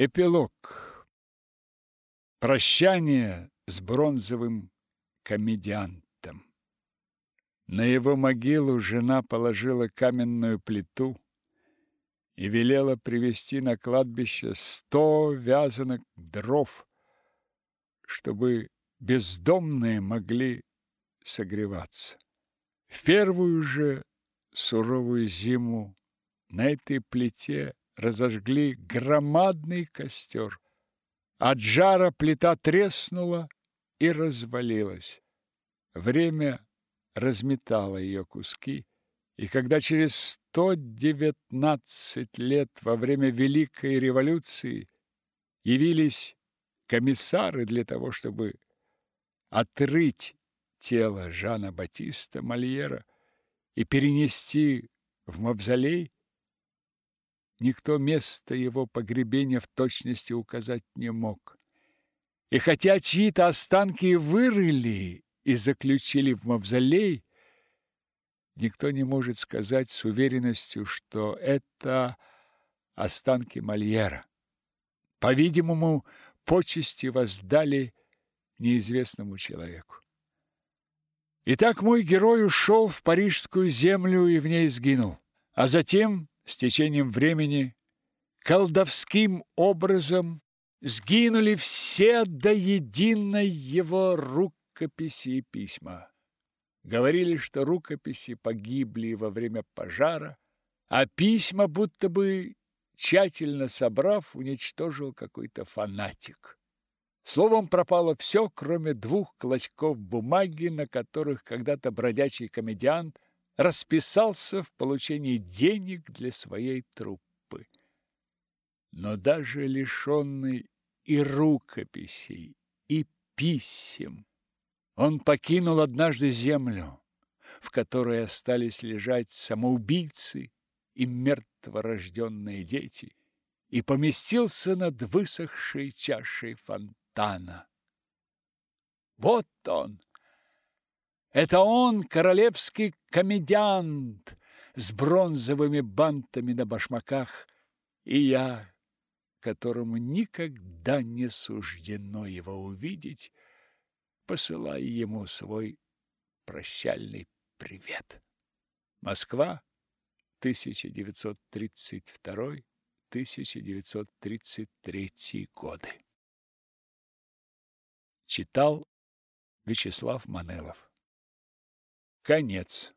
Эпилог. Прощание с бронзовым комедиантом. На его могилу жена положила каменную плиту и велела привезти на кладбище сто вязанок дров, чтобы бездомные могли согреваться. В первую же суровую зиму на этой плите разожгли громадный костер. От жара плита треснула и развалилась. Время разметало ее куски, и когда через 119 лет во время Великой революции явились комиссары для того, чтобы отрыть тело Жана Батиста Мольера и перенести в мавзолей, никто место его погребения в точности указать не мог. И хотя чьи-то останки вырыли и заключили в мавзолей, никто не может сказать с уверенностью, что это останки Мольера. По-видимому, почести воздали неизвестному человеку. Итак, мой герой ушел в парижскую землю и в ней сгинул. А затем с течением времени колдовским образом сгинули все до единой его рукописи и письма. Говорили, что рукописи погибли во время пожара, а письма, будто бы тщательно собрав, уничтожил какой-то фанатик. Словом, пропало все, кроме двух клочков бумаги, на которых когда-то бродячий комедиант расписался в получении денег для своей труппы. Но даже лишенный и рукописей, и писем, он покинул однажды землю, в которой остались лежать самоубийцы и мертворожденные дети, и поместился над высохшей чашей фонтана. Вот он, это он, королевский комедиант с бронзовыми бантами на башмаках, и я, которому никогда не суждено его увидеть, посылаю ему свой прощальный привет. Москва, 1932-1933 годы. Читал Вячеслав Манелов. Конец.